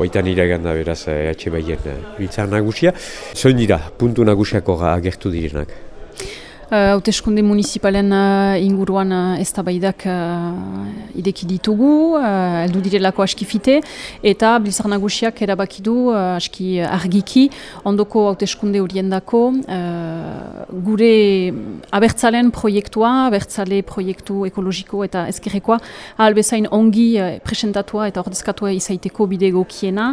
Oitan iragan da beraz atxe baien nagusia. Zoin dira, puntu nagusiako agertu direnak? Uh, hauteskunde uh, municipalen uh, inguruan uh, ez tabaidak uh, ideki ditugu, uh, eldu direlako askifite, eta Blizzar Nagusiak erabakidu uh, aski argiki, ondoko hauteskunde horien dako, uh, gure abertzalen proiektua, abertzale proiektu ekologiko eta ezkerrekoa, albezain ongi uh, presentatua eta ordezkatua izaiteko bide gokiena,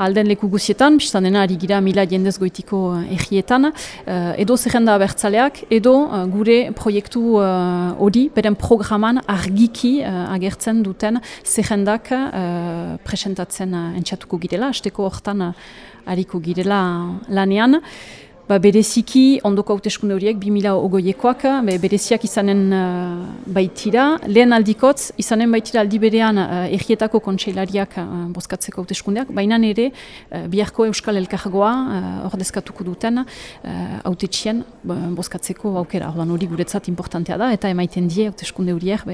alden leku guzietan, biztan dena ari gira mila jendez goitiko errietan, uh, edo zerrenda abertzaleak, edo gure proiektu uh, hori, beren programan argiki uh, agertzen duten zerrendak presentatzen uh, entxatuko girela, asteko hortan hariko girela lanean ba, bereziki ondoko hauteskunde horiek 2008ekoak, be, bereziak izanen uh, baitira. Lehen aldikotz, izanen baitira aldi berean uh, errietako kontseilariak uh, bozkatzeko hauteskundeak, baina ere uh, biharko Euskal Elkargoa uh, ordezkatuko duten hautetxien uh, bozkatzeko aukera. Ordan hori guretzat importantea da, eta emaiten die hauteskunde horiek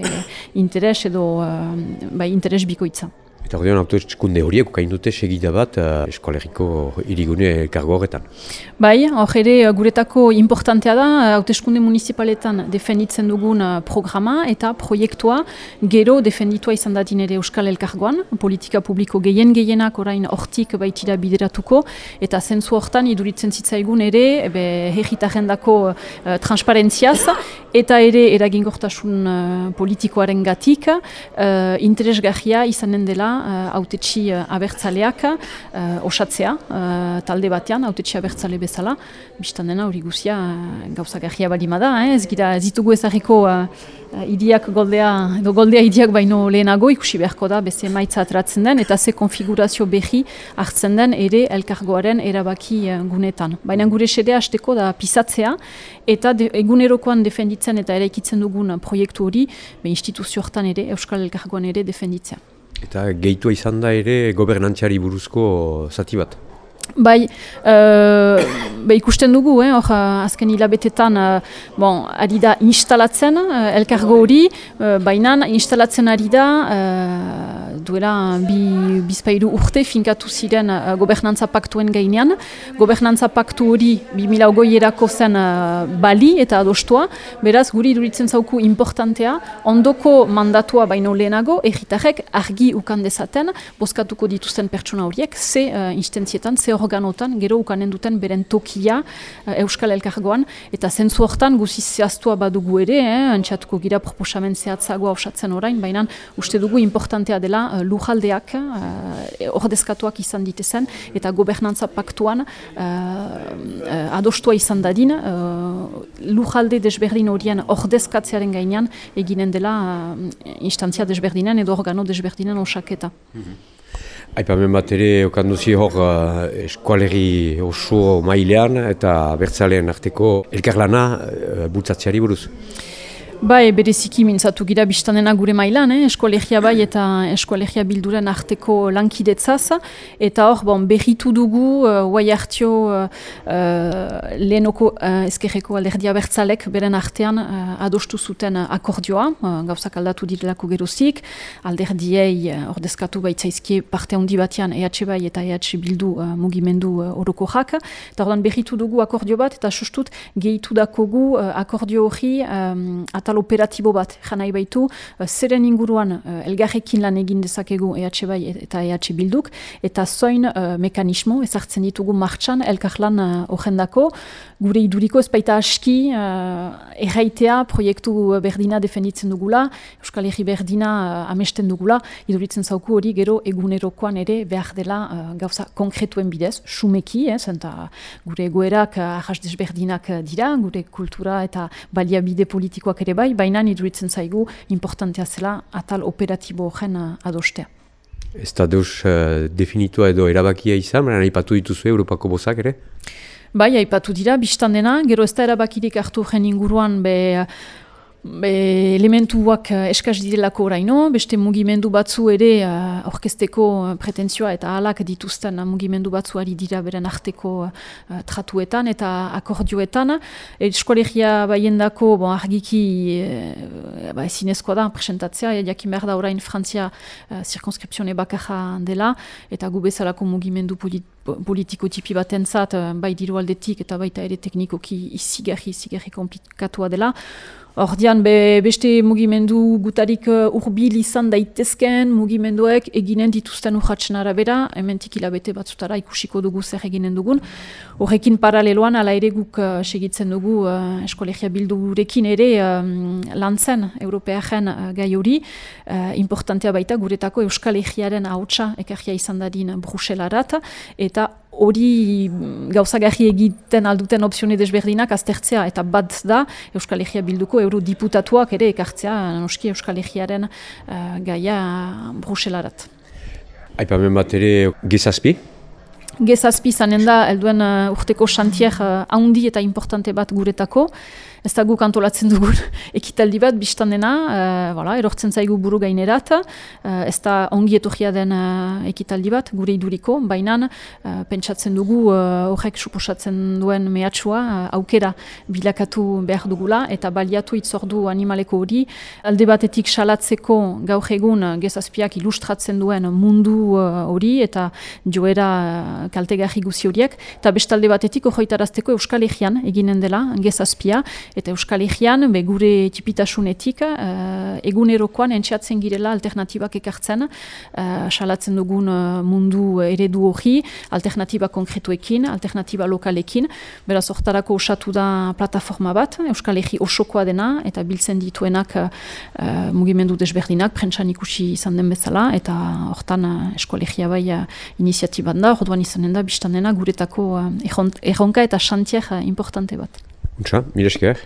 interes edo uh, bai, interes bikoitza. Eta hori hori eskunde horiek ukain dute segida bat uh, eskolegiko irigune kargo horretan. Bai, hor ere uh, guretako importantea da, uh, hauteskunde municipaletan defenditzen dugun programa eta proiektua gero defenditua izan dadin ere Euskal Elkargoan, politika publiko gehien gehienak orain hortik baitira bideratuko, eta zentzu hortan iduritzen zitzaigun ere ebe, herritaren dako uh, transparentziaz, eta ere eragingortasun uh, politikoaren gatik, uh, interesgarria izanen dela uh, autetxi uh, abertzaleak uh, osatzea talde batean, autetxi abertzale bezala, biztan dena hori guzia uh, gauza gajia balima da, eh? ez gira zitugu ezagiko uh, idiak goldea, edo goldea idiak baino lehenago ikusi beharko da, beze maitza atratzen den, eta ze konfigurazio behi hartzen den ere elkargoaren erabaki uh, gunetan. Baina gure sedea hasteko da pisatzea, eta de, egunerokoan defenditzen eta eraikitzen dugun proiektu hori, be instituzio hortan ere, Euskal Elkargoan ere defenditzea. Eta gehitua izan da ere gobernantziari buruzko zati bat. Bai, uh, ikusten dugu, eh, or, azken hilabetetan, uh, bon, ari da instalatzen, uh, elkargo hori, uh, baina instalatzen ari da, uh, duela bi, bizpairu urte finkatu ziren uh, gobernantza paktuen gainean. Gobernantza paktu hori 2008 erako zen uh, bali eta adostua, beraz guri duritzen zauku importantea, ondoko mandatua baino lehenago, egitarek argi ukan dezaten, bozkatuko dituzten pertsona horiek, ze uh, instentzietan, ze organotan, gero ukanen duten beren tokia uh, Euskal Elkargoan, eta zentzu hortan guzi zehaztua badugu ere, eh, antxatuko gira proposamen zehatzagoa osatzen orain, baina uste dugu importantea dela uh, lujaldeak uh, ordezkatuak izan ditezen, eta gobernantza paktuan uh, adostua izan dadin, uh, lujalde desberdin horien ordezkatzearen gainean eginen dela uh, instantzia desberdinen edo organo desberdinen osaketa. Mm Aipamen bat ere okanduzi hor uh, eskualeri oso mailean eta bertzalean arteko elkarlana uh, bultzatzeari buruz. Bai, bereziki mintzatu gira biztanena gure mailan, eh? eskolegia bai eta eskolegia bilduren arteko lankidetzaz. Eta hor, bon, berritu dugu, uh, guai hartio uh, lehenoko uh, ezkerreko alderdia bertzalek beren artean uh, adostu zuten akordioa, uh, gauzak aldatu direlako gerozik, alderdiei uh, ordezkatu baitzaizkie parte handi batean EH bai eta EH bildu uh, mugimendu uh, oroko jak. Eta hor, berritu dugu akordio bat eta sustut gehitu dakogu uh, akordio hori um, atal operatibo bat janai baitu, uh, zeren inguruan uh, elgarrekin lan egin dezakegu EH bai eta EH bilduk, eta zoin uh, mekanismo ezartzen ditugu martxan elkarlan uh, gure iduriko ez baita aski erraitea proiektu berdina defenditzen dugula, Euskal Herri berdina amesten dugula, iduritzen zauku hori gero egunerokoan ere behar dela gauza konkretuen bidez, sumeki, eh, zenta gure egoerak uh, ahas desberdinak dira, gure kultura eta baliabide politikoak ere bai, baina iduritzen zaigu importantea zela atal operatibo horren uh, adostea. Ez da deus uh, definitua edo erabakia izan, baina aipatu dituzu Europako bozak ere? Bai, aipatu dira, biztan dena, gero ez da erabakirik hartu gen inguruan be, Be, elementuak uh, eskaz direlako oraino, beste mugimendu batzu ere uh, orkesteko uh, pretentzioa eta alak dituzten uh, mugimendu batzuari dira beren arteko uh, tratuetan eta akordioetan. Eskolegia baiendako bon, argiki uh, ba, ezinezkoa da presentatzea, jakin behar da orain Frantzia uh, zirkonskripzione bakarra dela eta gu bezalako mugimendu polit politiko tipi bat entzat, bai diru aldetik eta baita ere teknikoki izigarri, izigarri komplikatua dela. Ordian be, beste mugimendu gutarik uh, urbil izan daitezken mugimenduek eginen dituzten urratsen arabera, hementik hilabete batzutara ikusiko dugu zer eginen dugun. Horrekin paraleloan ala ere guk uh, segitzen dugu uh, eskolegia bildurekin ere um, lantzen europearen uh, gai hori. Uh, importantea baita guretako euskal egiaren hautsa ekarria izan dadin Bruselarat eta hori gauzagarri egiten alduten opzione desberdinak aztertzea eta bat da Euskal Herria bilduko eurodiputatuak ere ekartzea noski Euskal Herriaren uh, gaia Bruselarat. Aipamen bat ere gizazpi? Gezazpi zanen da, elduen uh, urteko xantier uh, haundi eta importante bat guretako. Ez da guk antolatzen dugun ekitaldi bat, biztan dena, uh, voilà, erortzen zaigu buru gainerat, uh, ez da ongi etorria den uh, ekitaldi bat, gure iduriko, baina uh, pentsatzen dugu horrek uh, suposatzen duen mehatxua, uh, aukera bilakatu behar dugula, eta baliatu itzordu animaleko hori, alde batetik salatzeko gaur egun gezazpiak ilustratzen duen mundu hori, eta joera uh, kaltegarri guzi horiek, eta bestalde batetik horretarazteko Euskal Egean eginen dela gezazpia, Eta Euskal Herrian, be gure tipitasunetik, uh, egunerokoan entxatzen girela alternatibak ekartzen, uh, salatzen dugun uh, mundu eredu hori, alternatiba konkretuekin, alternatiba lokalekin, beraz hortarako osatu da plataforma bat, Euskal Herri osokoa dena, eta biltzen dituenak uh, mugimendu desberdinak, prentsan ikusi izan den bezala, eta hortan uh, eskolegia bai uh, iniziatiban da, orduan izanen da, biztan dena, guretako uh, erronka eta xantier uh, importante bat. Untsa, mire esker.